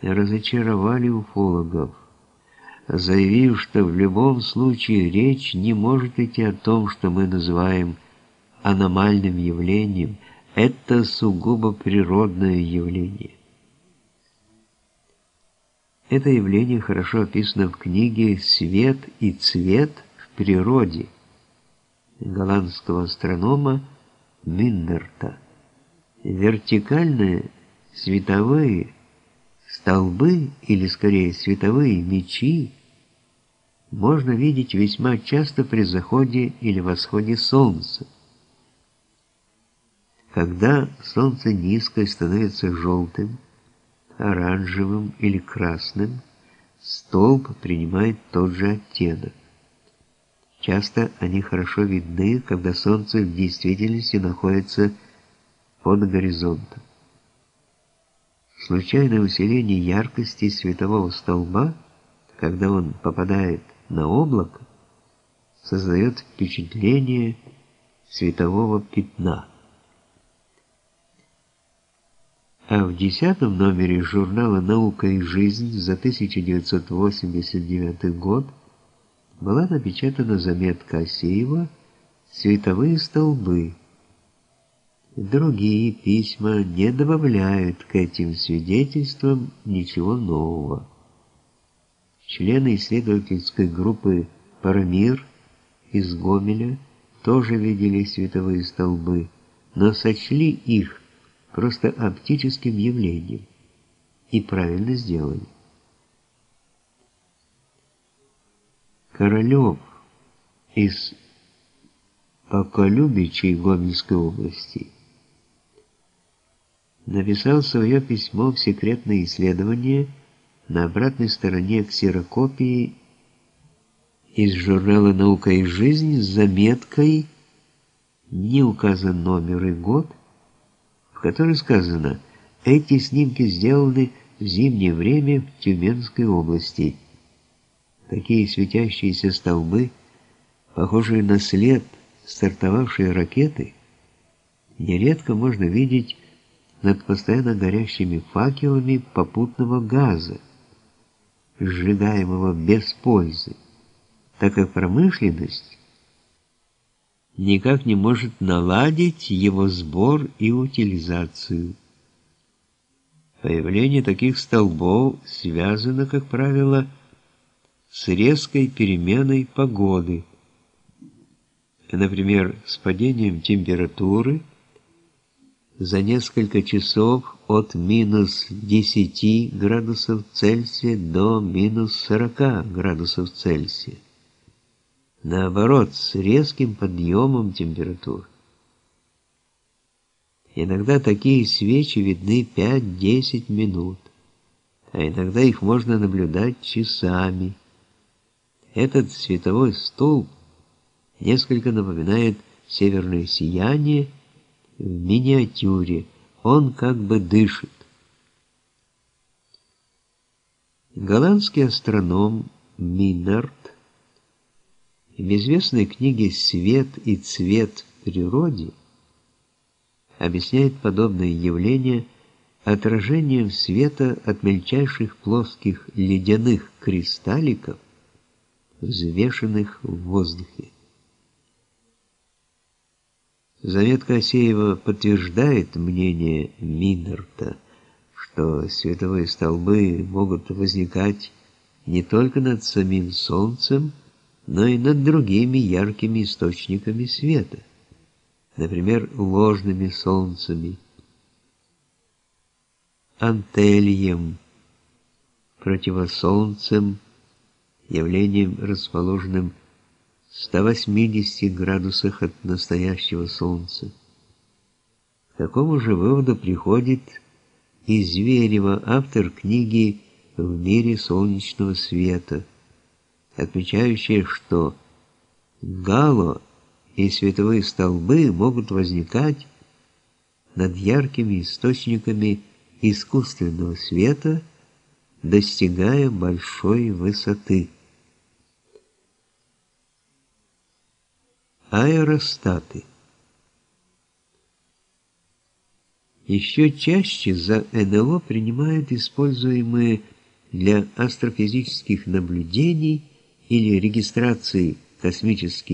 разочаровали уфологов, заявив, что в любом случае речь не может идти о том, что мы называем аномальным явлением, это сугубо природное явление. Это явление хорошо описано в книге «Свет и цвет в природе» голландского астронома Миннерта. Вертикальные световые столбы, или скорее световые мечи, можно видеть весьма часто при заходе или восходе солнца. Когда солнце низко становится желтым, оранжевым или красным, столб принимает тот же оттенок. Часто они хорошо видны, когда солнце в действительности находится под горизонтом. Случайное усиление яркости светового столба, когда он попадает на облако, создает впечатление светового пятна. А в десятом номере журнала «Наука и жизнь» за 1989 год была напечатана заметка Асеева «Световые столбы». Другие письма не добавляют к этим свидетельствам ничего нового. Члены исследовательской группы «Парамир» из Гомеля тоже видели световые столбы, но сочли их просто оптическим явлением. И правильно сделали. Королев из Поколюбичей Гомельской области написал свое письмо в секретное исследование на обратной стороне ксерокопии из журнала «Наука и жизнь» с заметкой «Не указан номер и год», в которой сказано «Эти снимки сделаны в зимнее время в Тюменской области». Такие светящиеся столбы, похожие на след стартовавшей ракеты, нередко можно видеть над постоянно горящими факелами попутного газа, сжигаемого без пользы, так как промышленность никак не может наладить его сбор и утилизацию. Появление таких столбов связано, как правило, с резкой переменой погоды, например, с падением температуры за несколько часов от минус 10 градусов Цельсия до минус 40 градусов Цельсия наоборот, с резким подъемом температур. Иногда такие свечи видны 5-10 минут, а иногда их можно наблюдать часами. Этот световой столб несколько напоминает северное сияние в миниатюре, он как бы дышит. Голландский астроном Минард в известной книге «Свет и цвет в природе» объясняет подобное явление отражением света от мельчайших плоских ледяных кристалликов, взвешенных в воздухе. Заметка Асеева подтверждает мнение Минерта, что световые столбы могут возникать не только над самим Солнцем, но и над другими яркими источниками света, например, ложными солнцами, антельем, противосолнцем, явлением, расположенным в 180 градусах от настоящего Солнца. К такому же выводу приходит и Зверева, автор книги «В мире солнечного света», отмечающее, что гало и световые столбы могут возникать над яркими источниками искусственного света, достигая большой высоты. Аэростаты. Еще чаще за НЛО принимают используемые для астрофизических наблюдений или регистрации космических